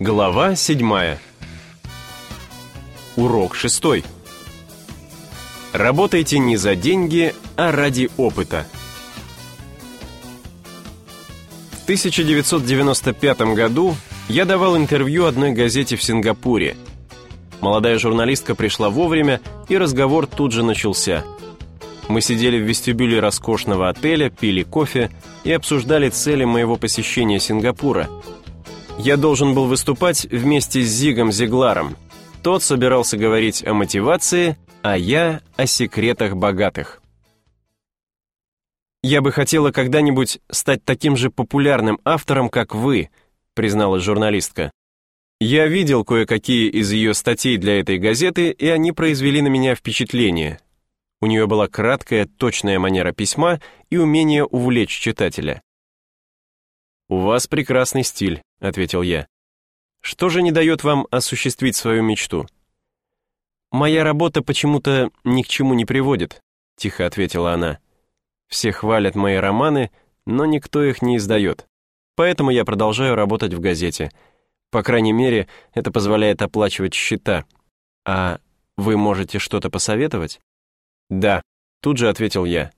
Глава 7. Урок 6. Работайте не за деньги, а ради опыта. В 1995 году я давал интервью одной газете в Сингапуре. Молодая журналистка пришла вовремя, и разговор тут же начался. Мы сидели в вестибюле роскошного отеля, пили кофе и обсуждали цели моего посещения Сингапура. Я должен был выступать вместе с Зигом Зигларом. Тот собирался говорить о мотивации, а я о секретах богатых. «Я бы хотела когда-нибудь стать таким же популярным автором, как вы», призналась журналистка. «Я видел кое-какие из ее статей для этой газеты, и они произвели на меня впечатление. У нее была краткая, точная манера письма и умение увлечь читателя. «У вас прекрасный стиль», — ответил я. «Что же не дает вам осуществить свою мечту?» «Моя работа почему-то ни к чему не приводит», — тихо ответила она. «Все хвалят мои романы, но никто их не издает. Поэтому я продолжаю работать в газете. По крайней мере, это позволяет оплачивать счета. А вы можете что-то посоветовать?» «Да», — тут же ответил я.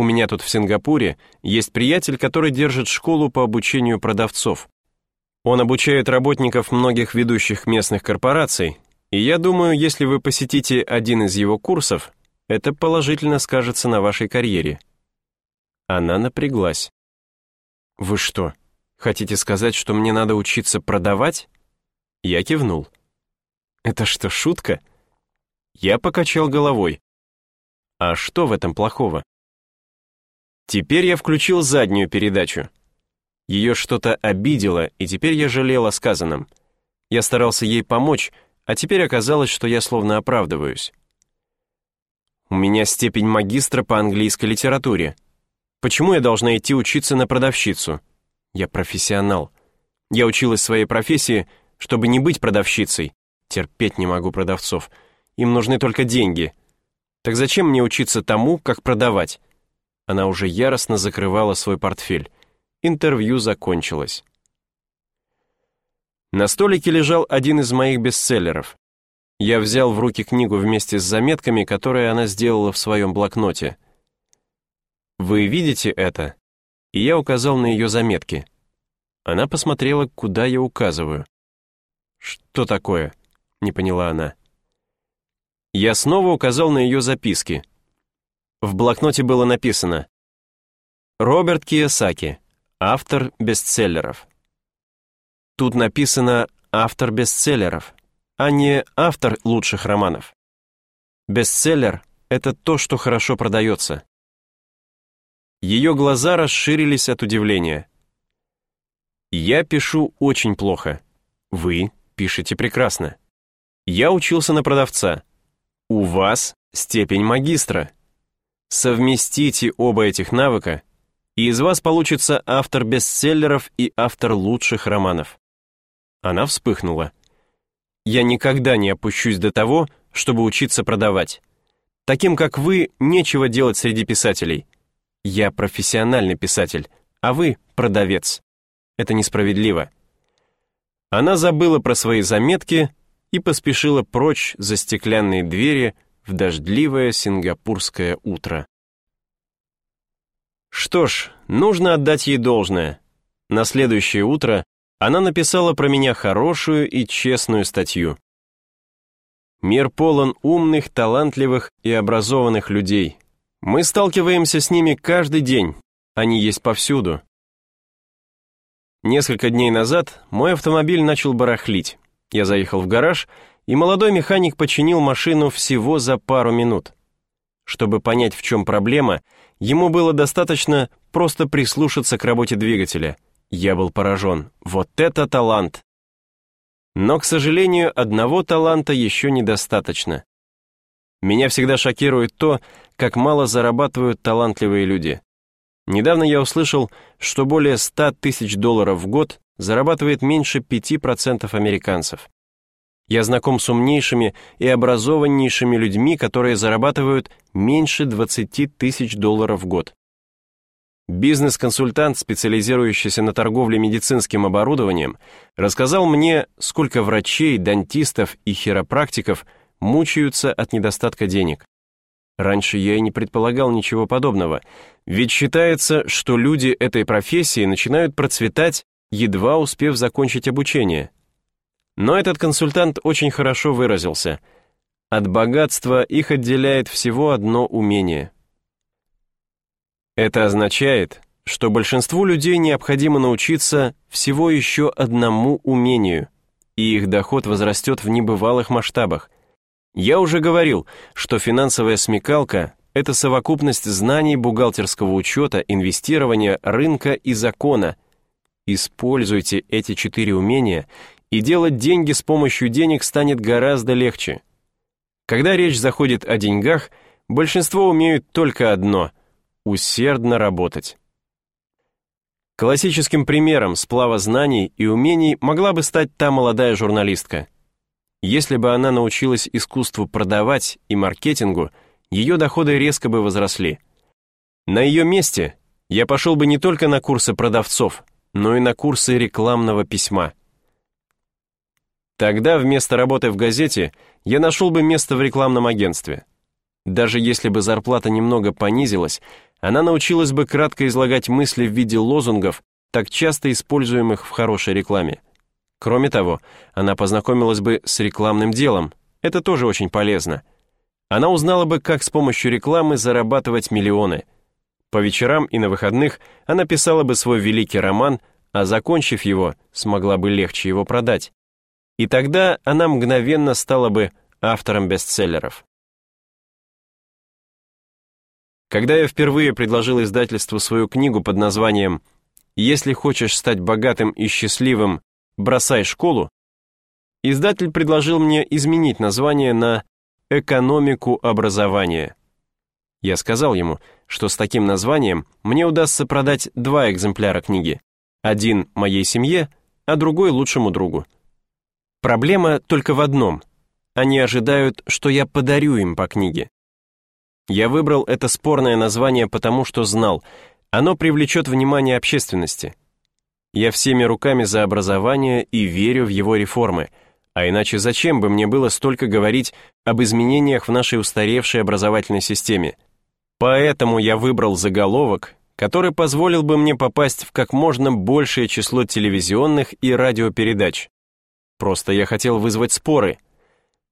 «У меня тут в Сингапуре есть приятель, который держит школу по обучению продавцов. Он обучает работников многих ведущих местных корпораций, и я думаю, если вы посетите один из его курсов, это положительно скажется на вашей карьере». Она напряглась. «Вы что, хотите сказать, что мне надо учиться продавать?» Я кивнул. «Это что, шутка?» Я покачал головой. А что в этом плохого? Теперь я включил заднюю передачу. Ее что-то обидело, и теперь я жалел о сказанном. Я старался ей помочь, а теперь оказалось, что я словно оправдываюсь. У меня степень магистра по английской литературе. Почему я должна идти учиться на продавщицу? Я профессионал. Я училась своей профессии, чтобы не быть продавщицей. Терпеть не могу продавцов. Им нужны только деньги. Так зачем мне учиться тому, как продавать? Она уже яростно закрывала свой портфель. Интервью закончилось. На столике лежал один из моих бестселлеров. Я взял в руки книгу вместе с заметками, которые она сделала в своем блокноте. «Вы видите это?» И я указал на ее заметки. Она посмотрела, куда я указываю. «Что такое?» — не поняла она. Я снова указал на ее записки. В блокноте было написано «Роберт Кiyosaki, автор бестселлеров». Тут написано «автор бестселлеров», а не «автор лучших романов». Бестселлер — это то, что хорошо продается. Ее глаза расширились от удивления. «Я пишу очень плохо. Вы пишете прекрасно. Я учился на продавца. У вас степень магистра. Совместите оба этих навыка, и из вас получится автор бестселлеров и автор лучших романов. Она вспыхнула. Я никогда не опущусь до того, чтобы учиться продавать. Таким, как вы, нечего делать среди писателей. Я профессиональный писатель, а вы продавец. Это несправедливо. Она забыла про свои заметки, и поспешила прочь за стеклянные двери в дождливое сингапурское утро. Что ж, нужно отдать ей должное. На следующее утро она написала про меня хорошую и честную статью. Мир полон умных, талантливых и образованных людей. Мы сталкиваемся с ними каждый день, они есть повсюду. Несколько дней назад мой автомобиль начал барахлить. Я заехал в гараж, и молодой механик починил машину всего за пару минут. Чтобы понять, в чем проблема, ему было достаточно просто прислушаться к работе двигателя. Я был поражен. Вот это талант! Но, к сожалению, одного таланта еще недостаточно. Меня всегда шокирует то, как мало зарабатывают талантливые люди. Недавно я услышал, что более 100 тысяч долларов в год зарабатывает меньше 5% американцев. Я знаком с умнейшими и образованнейшими людьми, которые зарабатывают меньше 20 тысяч долларов в год. Бизнес-консультант, специализирующийся на торговле медицинским оборудованием, рассказал мне, сколько врачей, дантистов и хиропрактиков мучаются от недостатка денег. Раньше я и не предполагал ничего подобного, ведь считается, что люди этой профессии начинают процветать, едва успев закончить обучение. Но этот консультант очень хорошо выразился. От богатства их отделяет всего одно умение. Это означает, что большинству людей необходимо научиться всего еще одному умению, и их доход возрастет в небывалых масштабах – я уже говорил, что финансовая смекалка — это совокупность знаний бухгалтерского учета, инвестирования, рынка и закона. Используйте эти четыре умения, и делать деньги с помощью денег станет гораздо легче. Когда речь заходит о деньгах, большинство умеют только одно — усердно работать. Классическим примером сплава знаний и умений могла бы стать та молодая журналистка — если бы она научилась искусству продавать и маркетингу, ее доходы резко бы возросли. На ее месте я пошел бы не только на курсы продавцов, но и на курсы рекламного письма. Тогда вместо работы в газете я нашел бы место в рекламном агентстве. Даже если бы зарплата немного понизилась, она научилась бы кратко излагать мысли в виде лозунгов, так часто используемых в хорошей рекламе. Кроме того, она познакомилась бы с рекламным делом. Это тоже очень полезно. Она узнала бы, как с помощью рекламы зарабатывать миллионы. По вечерам и на выходных она писала бы свой великий роман, а закончив его, смогла бы легче его продать. И тогда она мгновенно стала бы автором бестселлеров. Когда я впервые предложил издательству свою книгу под названием «Если хочешь стать богатым и счастливым, «Бросай школу», издатель предложил мне изменить название на «Экономику образования». Я сказал ему, что с таким названием мне удастся продать два экземпляра книги. Один моей семье, а другой лучшему другу. Проблема только в одном. Они ожидают, что я подарю им по книге. Я выбрал это спорное название потому, что знал, оно привлечет внимание общественности. Я всеми руками за образование и верю в его реформы, а иначе зачем бы мне было столько говорить об изменениях в нашей устаревшей образовательной системе? Поэтому я выбрал заголовок, который позволил бы мне попасть в как можно большее число телевизионных и радиопередач. Просто я хотел вызвать споры.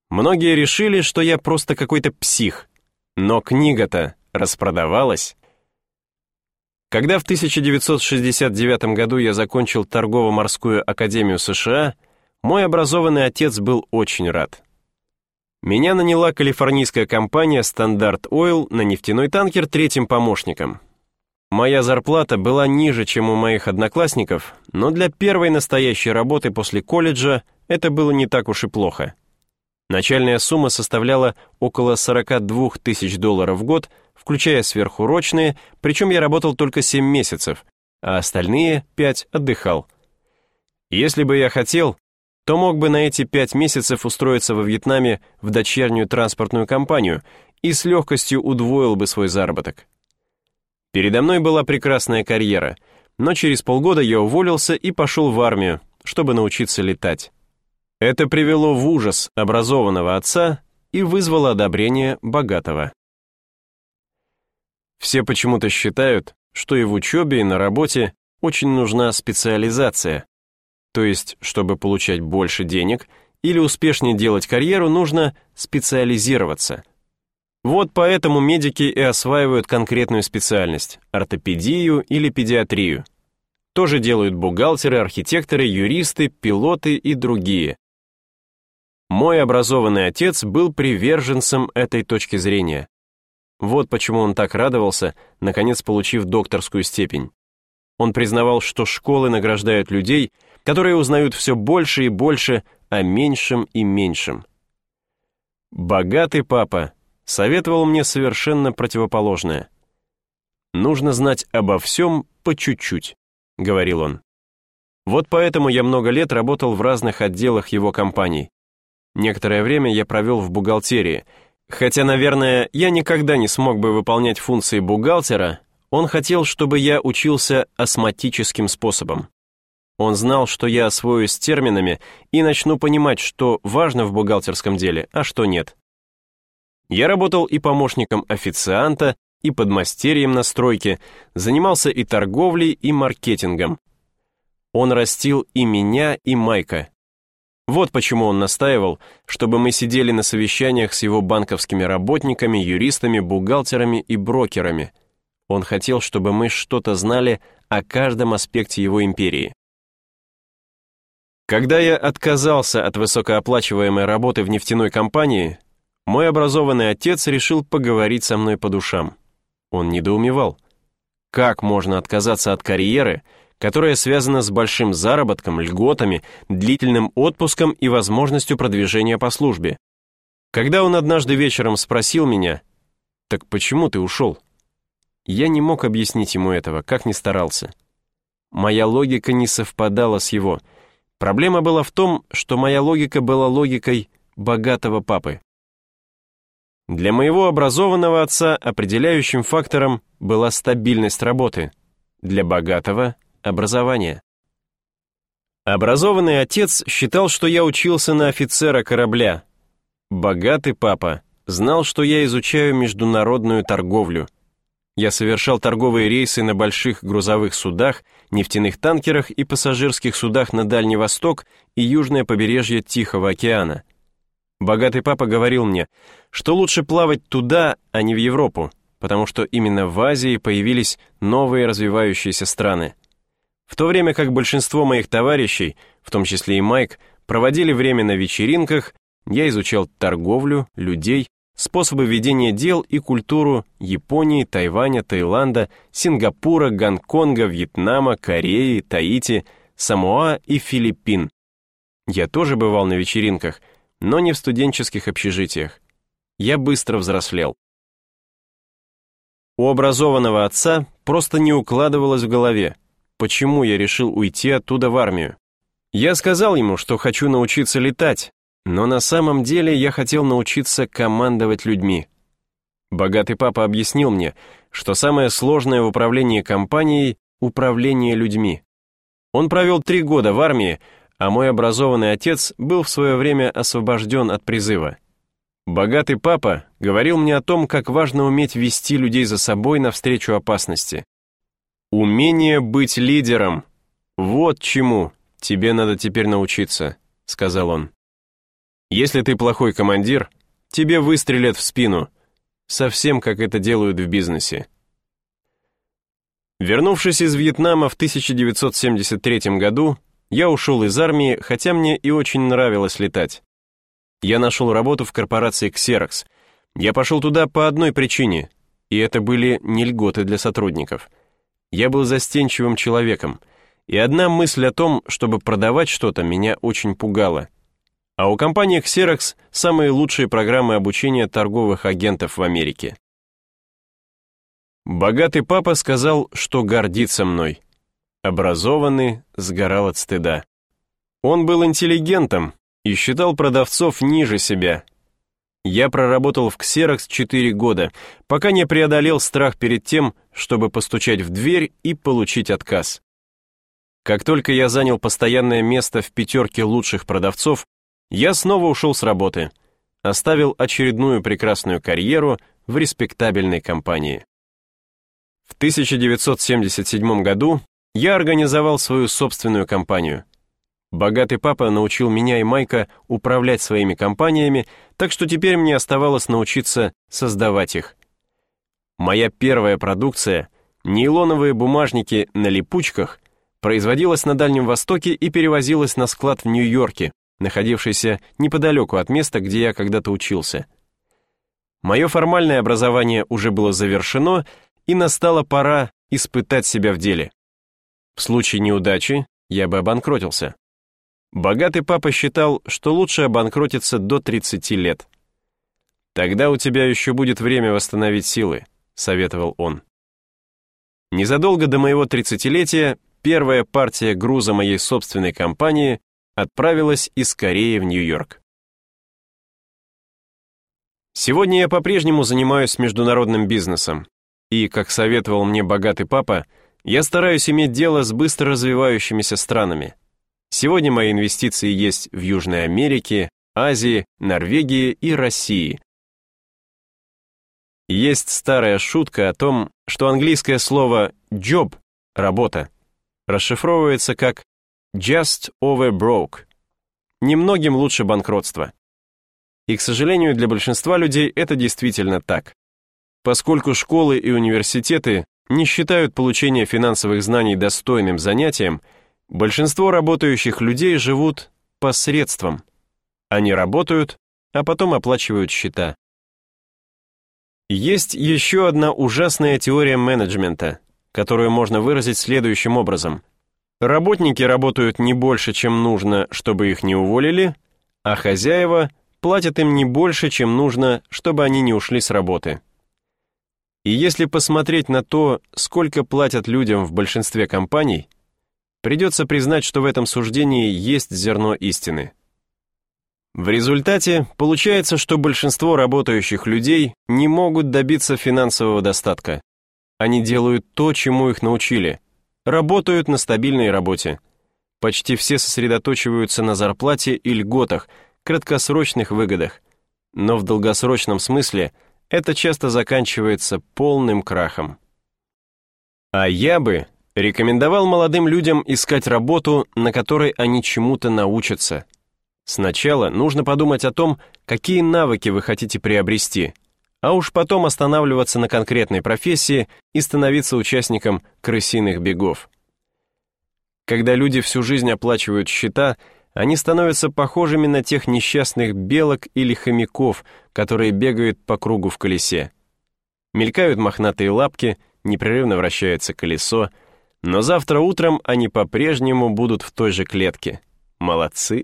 Многие решили, что я просто какой-то псих, но книга-то распродавалась. Когда в 1969 году я закончил торгово-морскую академию США, мой образованный отец был очень рад. Меня наняла калифорнийская компания Standard Oil на нефтяной танкер третьим помощником. Моя зарплата была ниже, чем у моих одноклассников, но для первой настоящей работы после колледжа это было не так уж и плохо. Начальная сумма составляла около 42 тысяч долларов в год – включая сверхурочные, причем я работал только 7 месяцев, а остальные 5 отдыхал. Если бы я хотел, то мог бы на эти 5 месяцев устроиться во Вьетнаме в дочернюю транспортную компанию и с легкостью удвоил бы свой заработок. Передо мной была прекрасная карьера, но через полгода я уволился и пошел в армию, чтобы научиться летать. Это привело в ужас образованного отца и вызвало одобрение богатого. Все почему-то считают, что и в учебе, и на работе очень нужна специализация. То есть, чтобы получать больше денег или успешнее делать карьеру, нужно специализироваться. Вот поэтому медики и осваивают конкретную специальность – ортопедию или педиатрию. Тоже делают бухгалтеры, архитекторы, юристы, пилоты и другие. Мой образованный отец был приверженцем этой точки зрения. Вот почему он так радовался, наконец получив докторскую степень. Он признавал, что школы награждают людей, которые узнают все больше и больше о меньшем и меньшем. Богатый папа советовал мне совершенно противоположное. «Нужно знать обо всем по чуть-чуть», — говорил он. Вот поэтому я много лет работал в разных отделах его компаний. Некоторое время я провел в бухгалтерии — Хотя, наверное, я никогда не смог бы выполнять функции бухгалтера, Он хотел, чтобы я учился осматическим способом. Он знал, что я освоюсь терминами и начну понимать, что важно в бухгалтерском деле, а что нет. Я работал и помощником официанта, и подмастерьем на стройке, занимался и торговлей, и маркетингом. Он растил и меня, и Майка. Вот почему он настаивал, чтобы мы сидели на совещаниях с его банковскими работниками, юристами, бухгалтерами и брокерами. Он хотел, чтобы мы что-то знали о каждом аспекте его империи. Когда я отказался от высокооплачиваемой работы в нефтяной компании, мой образованный отец решил поговорить со мной по душам. Он недоумевал. Как можно отказаться от карьеры, которая связана с большим заработком, льготами, длительным отпуском и возможностью продвижения по службе? Когда он однажды вечером спросил меня, «Так почему ты ушел?» Я не мог объяснить ему этого, как ни старался. Моя логика не совпадала с его — Проблема была в том, что моя логика была логикой богатого папы. Для моего образованного отца определяющим фактором была стабильность работы, для богатого — образование. Образованный отец считал, что я учился на офицера корабля. Богатый папа знал, что я изучаю международную торговлю — я совершал торговые рейсы на больших грузовых судах, нефтяных танкерах и пассажирских судах на Дальний Восток и южное побережье Тихого океана. Богатый папа говорил мне, что лучше плавать туда, а не в Европу, потому что именно в Азии появились новые развивающиеся страны. В то время как большинство моих товарищей, в том числе и Майк, проводили время на вечеринках, я изучал торговлю, людей, способы ведения дел и культуру Японии, Тайваня, Таиланда, Сингапура, Гонконга, Вьетнама, Кореи, Таити, Самоа и Филиппин. Я тоже бывал на вечеринках, но не в студенческих общежитиях. Я быстро взрослел. У образованного отца просто не укладывалось в голове, почему я решил уйти оттуда в армию. Я сказал ему, что хочу научиться летать, но на самом деле я хотел научиться командовать людьми. Богатый папа объяснил мне, что самое сложное в управлении компанией — управление людьми. Он провел три года в армии, а мой образованный отец был в свое время освобожден от призыва. Богатый папа говорил мне о том, как важно уметь вести людей за собой навстречу опасности. «Умение быть лидером — вот чему тебе надо теперь научиться», — сказал он. Если ты плохой командир, тебе выстрелят в спину, совсем как это делают в бизнесе. Вернувшись из Вьетнама в 1973 году, я ушел из армии, хотя мне и очень нравилось летать. Я нашел работу в корпорации Xerox. Я пошел туда по одной причине, и это были не льготы для сотрудников. Я был застенчивым человеком, и одна мысль о том, чтобы продавать что-то, меня очень пугала — а у компании Xerox самые лучшие программы обучения торговых агентов в Америке. Богатый папа сказал, что гордится мной. Образованный сгорал от стыда. Он был интеллигентом и считал продавцов ниже себя. Я проработал в Xerox 4 года, пока не преодолел страх перед тем, чтобы постучать в дверь и получить отказ. Как только я занял постоянное место в пятерке лучших продавцов, я снова ушел с работы, оставил очередную прекрасную карьеру в респектабельной компании. В 1977 году я организовал свою собственную компанию. Богатый папа научил меня и Майка управлять своими компаниями, так что теперь мне оставалось научиться создавать их. Моя первая продукция, нейлоновые бумажники на липучках, производилась на Дальнем Востоке и перевозилась на склад в Нью-Йорке, находившийся неподалеку от места, где я когда-то учился. Мое формальное образование уже было завершено, и настала пора испытать себя в деле. В случае неудачи я бы обанкротился. Богатый папа считал, что лучше обанкротиться до 30 лет. «Тогда у тебя еще будет время восстановить силы», — советовал он. Незадолго до моего тридцатилетия первая партия груза моей собственной компании отправилась из Кореи в Нью-Йорк. Сегодня я по-прежнему занимаюсь международным бизнесом. И, как советовал мне богатый папа, я стараюсь иметь дело с быстро развивающимися странами. Сегодня мои инвестиции есть в Южной Америке, Азии, Норвегии и России. Есть старая шутка о том, что английское слово «job» — «работа» расшифровывается как «just over broke» — «немногим лучше банкротства». И, к сожалению, для большинства людей это действительно так. Поскольку школы и университеты не считают получение финансовых знаний достойным занятием, большинство работающих людей живут посредством. Они работают, а потом оплачивают счета. Есть еще одна ужасная теория менеджмента, которую можно выразить следующим образом. Работники работают не больше, чем нужно, чтобы их не уволили, а хозяева платят им не больше, чем нужно, чтобы они не ушли с работы. И если посмотреть на то, сколько платят людям в большинстве компаний, придется признать, что в этом суждении есть зерно истины. В результате получается, что большинство работающих людей не могут добиться финансового достатка. Они делают то, чему их научили, работают на стабильной работе. Почти все сосредоточиваются на зарплате и льготах, краткосрочных выгодах. Но в долгосрочном смысле это часто заканчивается полным крахом. А я бы рекомендовал молодым людям искать работу, на которой они чему-то научатся. Сначала нужно подумать о том, какие навыки вы хотите приобрести, а уж потом останавливаться на конкретной профессии и становиться участником крысиных бегов. Когда люди всю жизнь оплачивают счета, они становятся похожими на тех несчастных белок или хомяков, которые бегают по кругу в колесе. Мелькают мохнатые лапки, непрерывно вращается колесо, но завтра утром они по-прежнему будут в той же клетке. Молодцы.